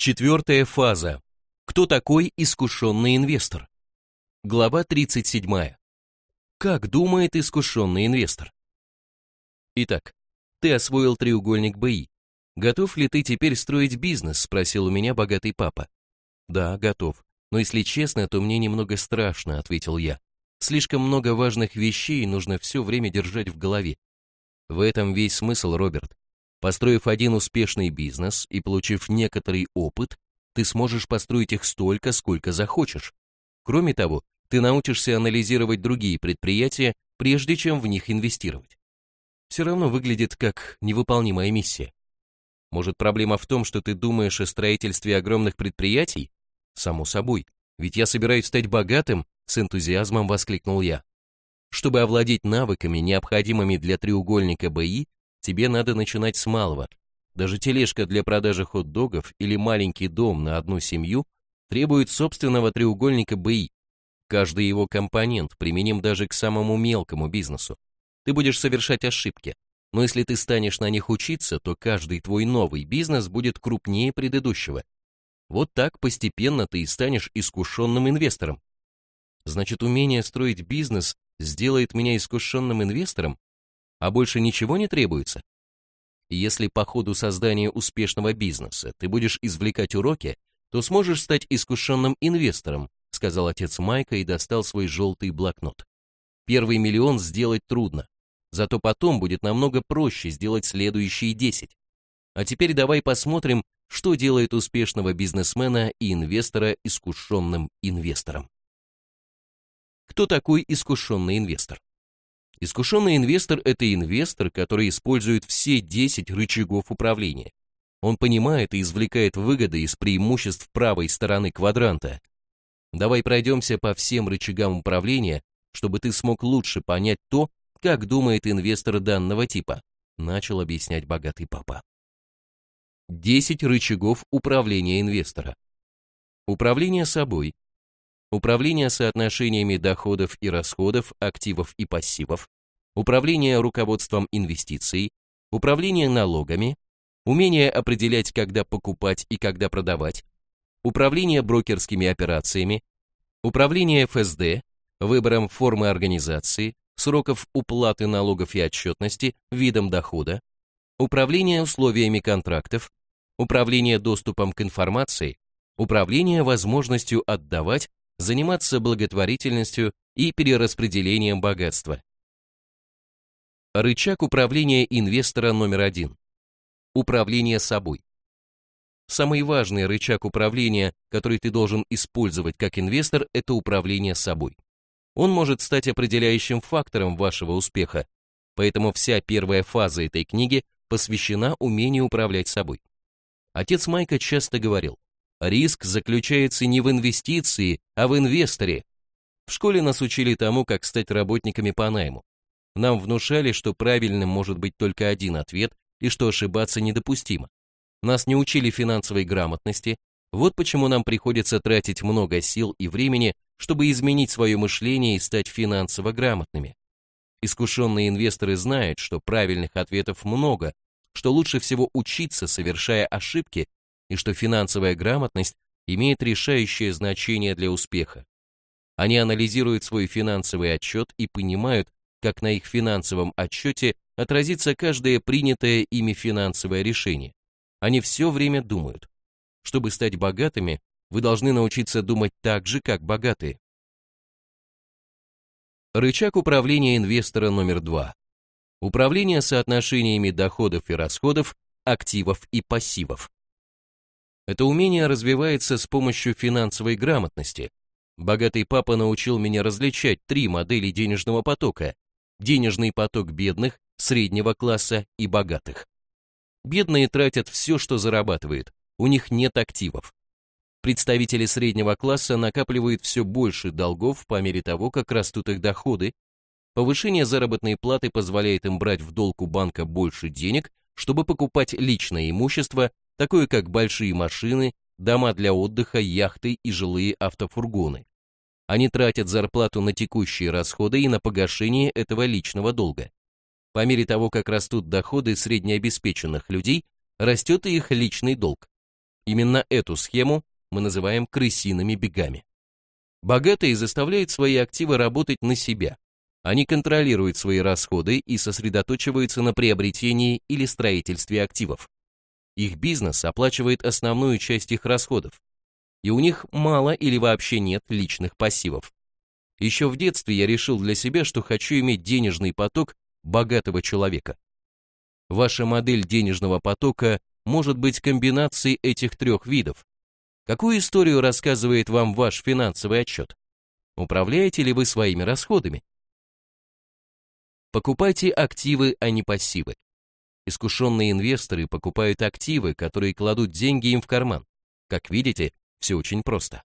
Четвертая фаза. Кто такой искушенный инвестор? Глава 37. Как думает искушенный инвестор? Итак, ты освоил треугольник БИ. Готов ли ты теперь строить бизнес, спросил у меня богатый папа. Да, готов. Но если честно, то мне немного страшно, ответил я. Слишком много важных вещей нужно все время держать в голове. В этом весь смысл, Роберт. Построив один успешный бизнес и получив некоторый опыт, ты сможешь построить их столько, сколько захочешь. Кроме того, ты научишься анализировать другие предприятия, прежде чем в них инвестировать. Все равно выглядит как невыполнимая миссия. Может, проблема в том, что ты думаешь о строительстве огромных предприятий? Само собой, ведь я собираюсь стать богатым, с энтузиазмом воскликнул я. Чтобы овладеть навыками, необходимыми для треугольника БИ, тебе надо начинать с малого. Даже тележка для продажи хот-догов или маленький дом на одну семью требуют собственного треугольника БИ. Каждый его компонент применим даже к самому мелкому бизнесу. Ты будешь совершать ошибки, но если ты станешь на них учиться, то каждый твой новый бизнес будет крупнее предыдущего. Вот так постепенно ты и станешь искушенным инвестором. Значит, умение строить бизнес сделает меня искушенным инвестором? А больше ничего не требуется? Если по ходу создания успешного бизнеса ты будешь извлекать уроки, то сможешь стать искушенным инвестором, сказал отец Майка и достал свой желтый блокнот. Первый миллион сделать трудно, зато потом будет намного проще сделать следующие 10. А теперь давай посмотрим, что делает успешного бизнесмена и инвестора искушенным инвестором. Кто такой искушенный инвестор? Искушенный инвестор – это инвестор, который использует все 10 рычагов управления. Он понимает и извлекает выгоды из преимуществ правой стороны квадранта. Давай пройдемся по всем рычагам управления, чтобы ты смог лучше понять то, как думает инвестор данного типа, начал объяснять богатый папа. 10 рычагов управления инвестора. Управление собой, управление соотношениями доходов и расходов, активов и пассивов, управление руководством инвестиций, управление налогами, умение определять, когда покупать и когда продавать, управление брокерскими операциями, управление ФСД, выбором формы организации, сроков уплаты налогов и отчетности, видом дохода, управление условиями контрактов, управление доступом к информации, управление возможностью отдавать заниматься благотворительностью и перераспределением богатства. Рычаг управления инвестора номер один. Управление собой. Самый важный рычаг управления, который ты должен использовать как инвестор, это управление собой. Он может стать определяющим фактором вашего успеха, поэтому вся первая фаза этой книги посвящена умению управлять собой. Отец Майка часто говорил, Риск заключается не в инвестиции, а в инвесторе. В школе нас учили тому, как стать работниками по найму. Нам внушали, что правильным может быть только один ответ и что ошибаться недопустимо. Нас не учили финансовой грамотности, вот почему нам приходится тратить много сил и времени, чтобы изменить свое мышление и стать финансово грамотными. Искушенные инвесторы знают, что правильных ответов много, что лучше всего учиться, совершая ошибки, и что финансовая грамотность имеет решающее значение для успеха. Они анализируют свой финансовый отчет и понимают, как на их финансовом отчете отразится каждое принятое ими финансовое решение. Они все время думают. Чтобы стать богатыми, вы должны научиться думать так же, как богатые. Рычаг управления инвестора номер два. Управление соотношениями доходов и расходов, активов и пассивов. Это умение развивается с помощью финансовой грамотности. Богатый папа научил меня различать три модели денежного потока. Денежный поток бедных, среднего класса и богатых. Бедные тратят все, что зарабатывают, у них нет активов. Представители среднего класса накапливают все больше долгов по мере того, как растут их доходы. Повышение заработной платы позволяет им брать в долг у банка больше денег, чтобы покупать личное имущество такое как большие машины, дома для отдыха, яхты и жилые автофургоны. Они тратят зарплату на текущие расходы и на погашение этого личного долга. По мере того, как растут доходы среднеобеспеченных людей, растет и их личный долг. Именно эту схему мы называем крысиными бегами. Богатые заставляют свои активы работать на себя. Они контролируют свои расходы и сосредоточиваются на приобретении или строительстве активов. Их бизнес оплачивает основную часть их расходов, и у них мало или вообще нет личных пассивов. Еще в детстве я решил для себя, что хочу иметь денежный поток богатого человека. Ваша модель денежного потока может быть комбинацией этих трех видов. Какую историю рассказывает вам ваш финансовый отчет? Управляете ли вы своими расходами? Покупайте активы, а не пассивы. Искушенные инвесторы покупают активы, которые кладут деньги им в карман. Как видите, все очень просто.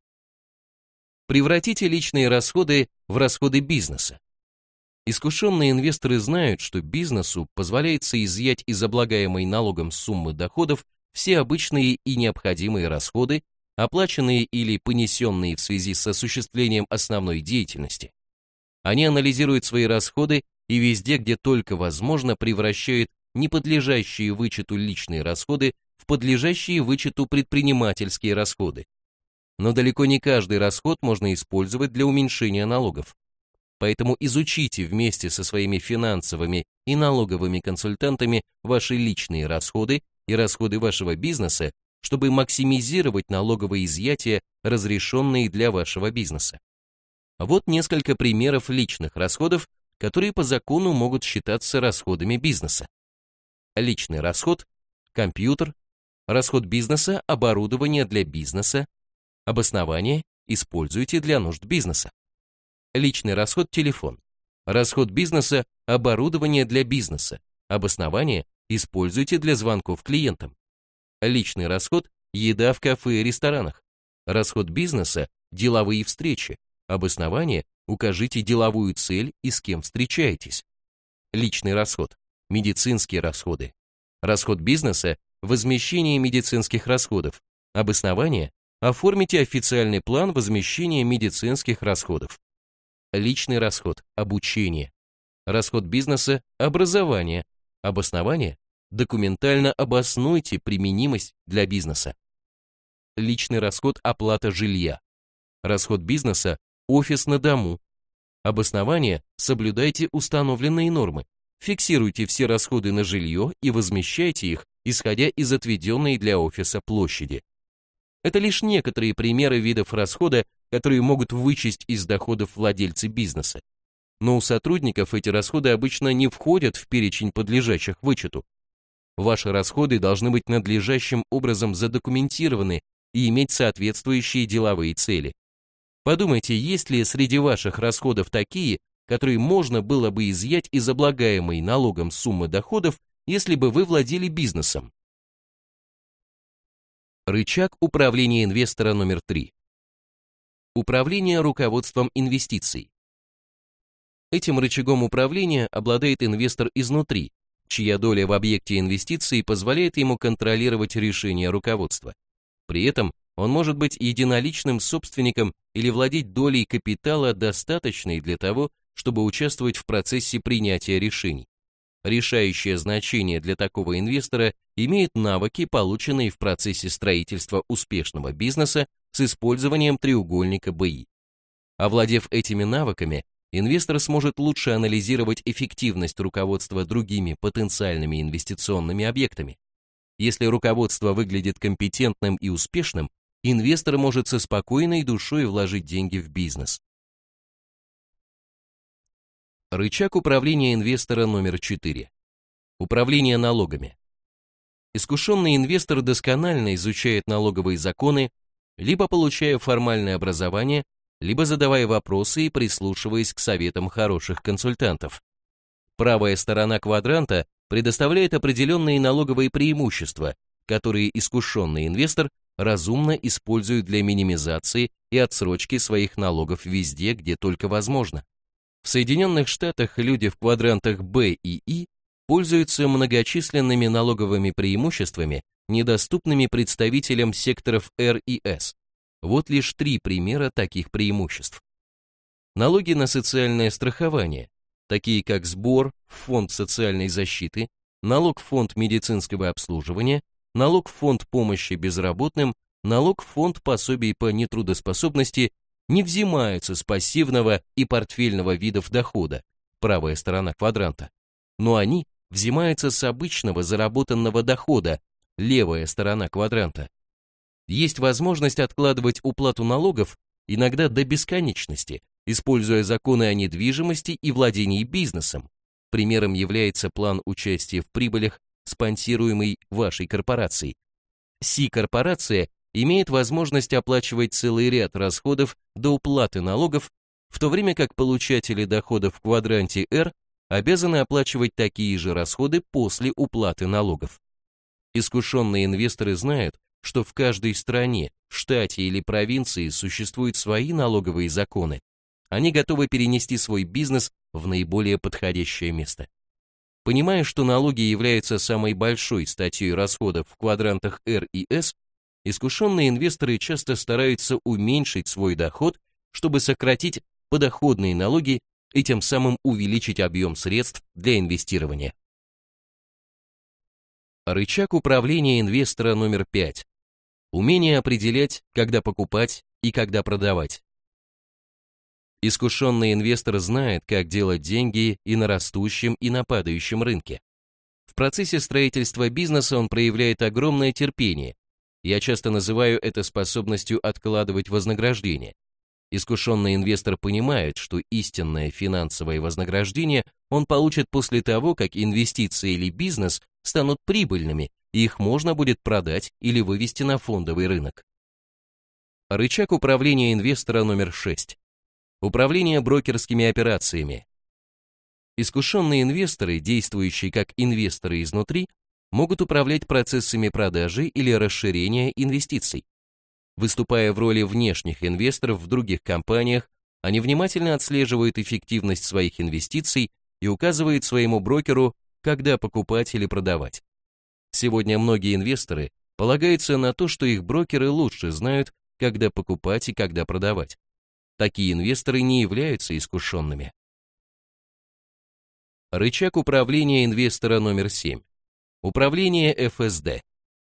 Превратите личные расходы в расходы бизнеса. Искушенные инвесторы знают, что бизнесу позволяется изъять из облагаемой налогом суммы доходов все обычные и необходимые расходы, оплаченные или понесенные в связи с осуществлением основной деятельности. Они анализируют свои расходы и везде, где только возможно, превращают неподлежащие вычету личные расходы в подлежащие вычету предпринимательские расходы, но далеко не каждый расход можно использовать для уменьшения налогов. Поэтому изучите вместе со своими финансовыми и налоговыми консультантами ваши личные расходы и расходы вашего бизнеса, чтобы максимизировать налоговые изъятия, разрешенные для вашего бизнеса. Вот несколько примеров личных расходов, которые по закону могут считаться расходами бизнеса. Личный расход – компьютер, расход бизнеса – оборудование для бизнеса, Обоснование используйте для нужд бизнеса. Личный расход – телефон. Расход бизнеса – оборудование для бизнеса. Обоснование используйте для звонков клиентам. Личный расход – еда в кафе и ресторанах. Расход бизнеса – деловые встречи. Обоснование – укажите деловую цель и с кем встречаетесь. Личный расход – медицинские расходы. Расход бизнеса – возмещение медицинских расходов. Обоснование Оформите официальный план возмещения медицинских расходов. Личный расход – обучение. Расход бизнеса – образование. Обоснование – документально обоснуйте применимость для бизнеса. Личный расход – оплата жилья. Расход бизнеса – офис на дому. Обоснование – соблюдайте установленные нормы. Фиксируйте все расходы на жилье и возмещайте их, исходя из отведенной для офиса площади. Это лишь некоторые примеры видов расхода, которые могут вычесть из доходов владельцы бизнеса. Но у сотрудников эти расходы обычно не входят в перечень подлежащих вычету. Ваши расходы должны быть надлежащим образом задокументированы и иметь соответствующие деловые цели. Подумайте, есть ли среди ваших расходов такие, которые можно было бы изъять из облагаемой налогом суммы доходов, если бы вы владели бизнесом. Рычаг управления инвестора номер 3. Управление руководством инвестиций. Этим рычагом управления обладает инвестор изнутри, чья доля в объекте инвестиций позволяет ему контролировать решения руководства. При этом он может быть единоличным собственником или владеть долей капитала, достаточной для того, чтобы участвовать в процессе принятия решений. Решающее значение для такого инвестора имеют навыки, полученные в процессе строительства успешного бизнеса с использованием треугольника БИ. Овладев этими навыками, инвестор сможет лучше анализировать эффективность руководства другими потенциальными инвестиционными объектами. Если руководство выглядит компетентным и успешным, инвестор может со спокойной душой вложить деньги в бизнес. Рычаг управления инвестора номер 4. Управление налогами. Искушенный инвестор досконально изучает налоговые законы, либо получая формальное образование, либо задавая вопросы и прислушиваясь к советам хороших консультантов. Правая сторона квадранта предоставляет определенные налоговые преимущества, которые искушенный инвестор разумно использует для минимизации и отсрочки своих налогов везде, где только возможно. В Соединенных Штатах люди в квадрантах Б и И пользуются многочисленными налоговыми преимуществами, недоступными представителям секторов Р и С. Вот лишь три примера таких преимуществ. Налоги на социальное страхование, такие как сбор фонд социальной защиты, налог в фонд медицинского обслуживания, налог в фонд помощи безработным, налог в фонд пособий по нетрудоспособности не взимаются с пассивного и портфельного видов дохода, правая сторона квадранта, но они взимаются с обычного заработанного дохода, левая сторона квадранта. Есть возможность откладывать уплату налогов иногда до бесконечности, используя законы о недвижимости и владении бизнесом. Примером является план участия в прибылях, спонсируемый вашей корпорацией. Си-корпорация имеет возможность оплачивать целый ряд расходов до уплаты налогов, в то время как получатели доходов в квадранте R обязаны оплачивать такие же расходы после уплаты налогов. Искушенные инвесторы знают, что в каждой стране, штате или провинции существуют свои налоговые законы. Они готовы перенести свой бизнес в наиболее подходящее место. Понимая, что налоги являются самой большой статьей расходов в квадрантах R и S, искушенные инвесторы часто стараются уменьшить свой доход, чтобы сократить подоходные налоги и тем самым увеличить объем средств для инвестирования. Рычаг управления инвестора номер 5. Умение определять, когда покупать и когда продавать. Искушенный инвестор знает, как делать деньги и на растущем, и на падающем рынке. В процессе строительства бизнеса он проявляет огромное терпение. Я часто называю это способностью откладывать вознаграждение. Искушенный инвестор понимает, что истинное финансовое вознаграждение он получит после того, как инвестиции или бизнес станут прибыльными, и их можно будет продать или вывести на фондовый рынок. Рычаг управления инвестора номер 6. Управление брокерскими операциями. Искушенные инвесторы, действующие как инвесторы изнутри, могут управлять процессами продажи или расширения инвестиций. Выступая в роли внешних инвесторов в других компаниях, они внимательно отслеживают эффективность своих инвестиций и указывают своему брокеру, когда покупать или продавать. Сегодня многие инвесторы полагаются на то, что их брокеры лучше знают, когда покупать и когда продавать. Такие инвесторы не являются искушенными. Рычаг управления инвестора номер 7. Управление ФСД.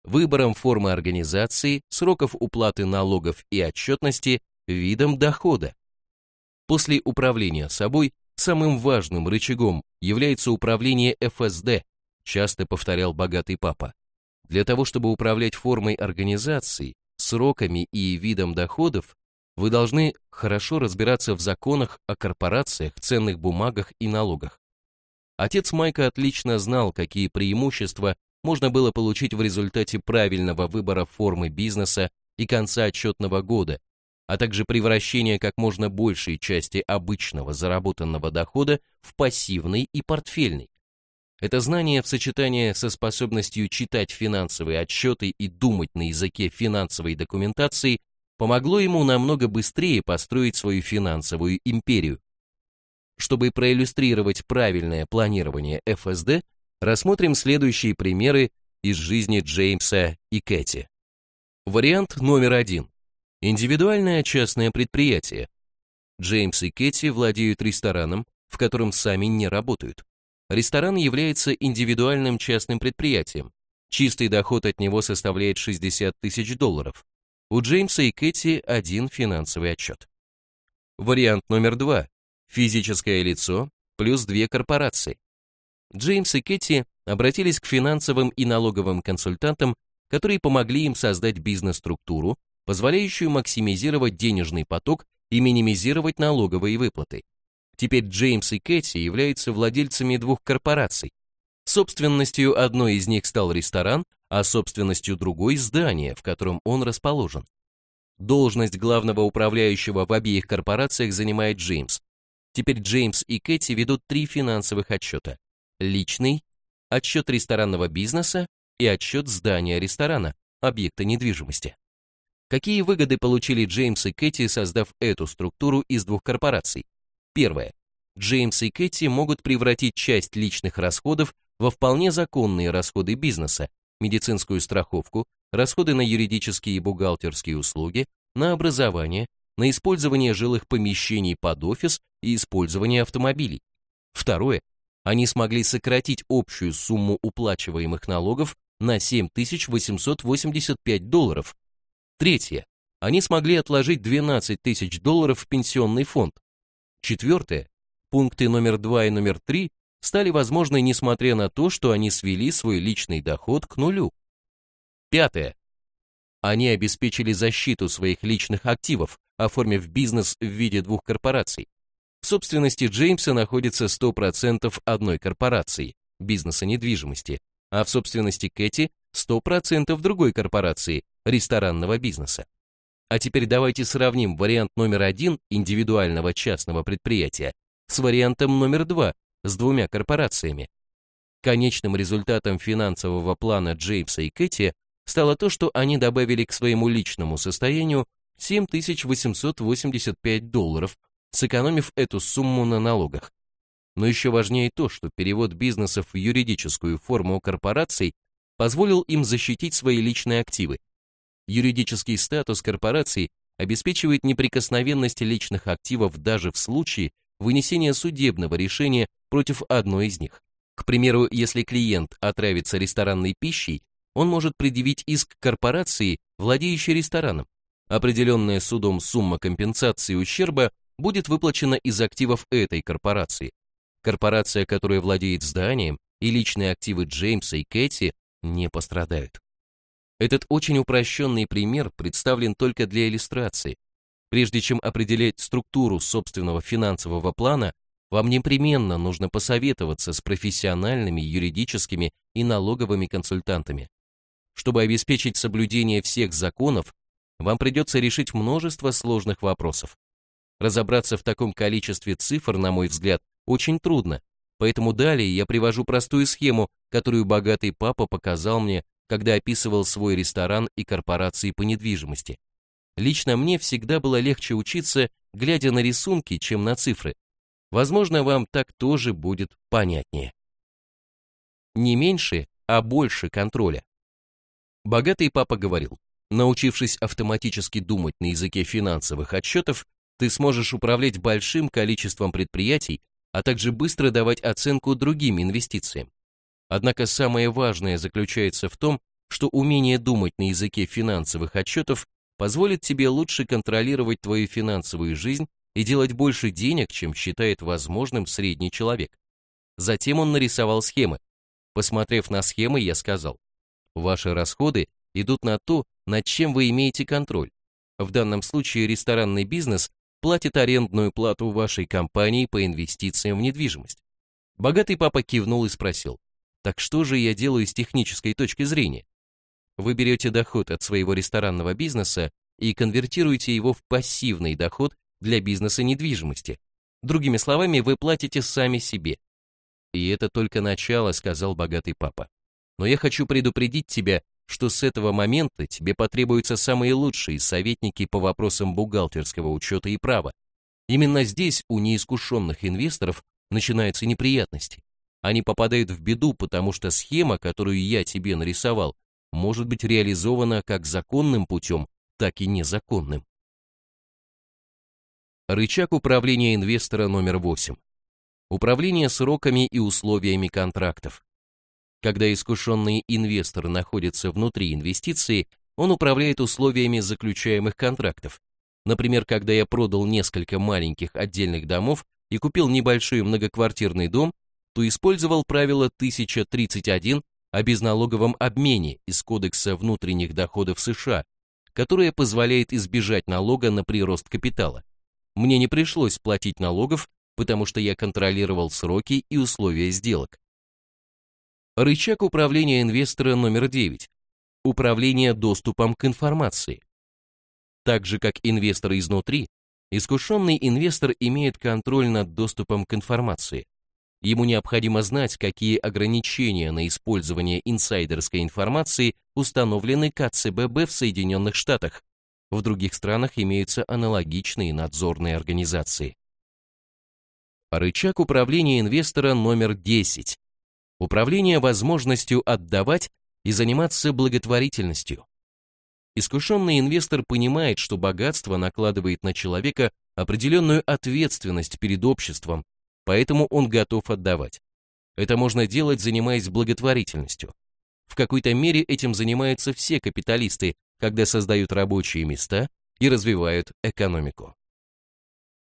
Выбором формы организации, сроков уплаты налогов и отчетности, видом дохода. После управления собой самым важным рычагом является управление ФСД, часто повторял богатый папа. Для того, чтобы управлять формой организации, сроками и видом доходов, вы должны хорошо разбираться в законах о корпорациях, ценных бумагах и налогах. Отец Майка отлично знал, какие преимущества можно было получить в результате правильного выбора формы бизнеса и конца отчетного года, а также превращения как можно большей части обычного заработанного дохода в пассивный и портфельный. Это знание в сочетании со способностью читать финансовые отчеты и думать на языке финансовой документации помогло ему намного быстрее построить свою финансовую империю. Чтобы проиллюстрировать правильное планирование ФСД, рассмотрим следующие примеры из жизни Джеймса и Кэти. Вариант номер один. Индивидуальное частное предприятие. Джеймс и Кэти владеют рестораном, в котором сами не работают. Ресторан является индивидуальным частным предприятием. Чистый доход от него составляет 60 тысяч долларов. У Джеймса и Кэти один финансовый отчет. Вариант номер два. Физическое лицо плюс две корпорации. Джеймс и Кэти обратились к финансовым и налоговым консультантам, которые помогли им создать бизнес-структуру, позволяющую максимизировать денежный поток и минимизировать налоговые выплаты. Теперь Джеймс и Кэти являются владельцами двух корпораций. Собственностью одной из них стал ресторан, а собственностью другой – здание, в котором он расположен. Должность главного управляющего в обеих корпорациях занимает Джеймс. Теперь Джеймс и Кэти ведут три финансовых отчета. Личный, отчет ресторанного бизнеса и отчет здания ресторана, объекта недвижимости. Какие выгоды получили Джеймс и Кэти, создав эту структуру из двух корпораций? Первое. Джеймс и Кэти могут превратить часть личных расходов во вполне законные расходы бизнеса, медицинскую страховку, расходы на юридические и бухгалтерские услуги, на образование, на использование жилых помещений под офис и использование автомобилей. Второе. Они смогли сократить общую сумму уплачиваемых налогов на 7885 долларов. Третье. Они смогли отложить 12 тысяч долларов в пенсионный фонд. Четвертое. Пункты номер 2 и номер 3 стали возможны несмотря на то, что они свели свой личный доход к нулю. Пятое. Они обеспечили защиту своих личных активов, оформив бизнес в виде двух корпораций. В собственности Джеймса находится 100% одной корпорации, бизнеса недвижимости, а в собственности Кэти 100% другой корпорации, ресторанного бизнеса. А теперь давайте сравним вариант номер один индивидуального частного предприятия с вариантом номер два с двумя корпорациями. Конечным результатом финансового плана Джеймса и Кэти стало то, что они добавили к своему личному состоянию 7885 долларов, сэкономив эту сумму на налогах. Но еще важнее то, что перевод бизнесов в юридическую форму корпораций позволил им защитить свои личные активы. Юридический статус корпораций обеспечивает неприкосновенность личных активов даже в случае вынесения судебного решения против одной из них. К примеру, если клиент отравится ресторанной пищей, он может предъявить иск корпорации, владеющей рестораном. Определенная судом сумма компенсации ущерба будет выплачена из активов этой корпорации. Корпорация, которая владеет зданием, и личные активы Джеймса и Кэти не пострадают. Этот очень упрощенный пример представлен только для иллюстрации. Прежде чем определять структуру собственного финансового плана, вам непременно нужно посоветоваться с профессиональными юридическими и налоговыми консультантами. Чтобы обеспечить соблюдение всех законов, вам придется решить множество сложных вопросов. Разобраться в таком количестве цифр, на мой взгляд, очень трудно, поэтому далее я привожу простую схему, которую богатый папа показал мне, когда описывал свой ресторан и корпорации по недвижимости. Лично мне всегда было легче учиться, глядя на рисунки, чем на цифры. Возможно, вам так тоже будет понятнее. Не меньше, а больше контроля. Богатый папа говорил, научившись автоматически думать на языке финансовых отчетов, ты сможешь управлять большим количеством предприятий, а также быстро давать оценку другим инвестициям. Однако самое важное заключается в том, что умение думать на языке финансовых отчетов позволит тебе лучше контролировать твою финансовую жизнь и делать больше денег, чем считает возможным средний человек. Затем он нарисовал схемы. Посмотрев на схемы, я сказал, Ваши расходы идут на то, над чем вы имеете контроль. В данном случае ресторанный бизнес платит арендную плату вашей компании по инвестициям в недвижимость. Богатый папа кивнул и спросил, так что же я делаю с технической точки зрения? Вы берете доход от своего ресторанного бизнеса и конвертируете его в пассивный доход для бизнеса недвижимости. Другими словами, вы платите сами себе. И это только начало, сказал богатый папа. Но я хочу предупредить тебя, что с этого момента тебе потребуются самые лучшие советники по вопросам бухгалтерского учета и права. Именно здесь у неискушенных инвесторов начинаются неприятности. Они попадают в беду, потому что схема, которую я тебе нарисовал, может быть реализована как законным путем, так и незаконным. Рычаг управления инвестора номер 8. Управление сроками и условиями контрактов. Когда искушенный инвестор находится внутри инвестиции, он управляет условиями заключаемых контрактов. Например, когда я продал несколько маленьких отдельных домов и купил небольшой многоквартирный дом, то использовал правило 1031 о безналоговом обмене из Кодекса внутренних доходов США, которое позволяет избежать налога на прирост капитала. Мне не пришлось платить налогов, потому что я контролировал сроки и условия сделок. Рычаг управления инвестора номер 9. Управление доступом к информации. Так же, как инвестор изнутри, искушенный инвестор имеет контроль над доступом к информации. Ему необходимо знать, какие ограничения на использование инсайдерской информации установлены КЦББ в Соединенных Штатах. В других странах имеются аналогичные надзорные организации. Рычаг управления инвестора номер 10 Управление возможностью отдавать и заниматься благотворительностью. Искушенный инвестор понимает, что богатство накладывает на человека определенную ответственность перед обществом, поэтому он готов отдавать. Это можно делать, занимаясь благотворительностью. В какой-то мере этим занимаются все капиталисты, когда создают рабочие места и развивают экономику.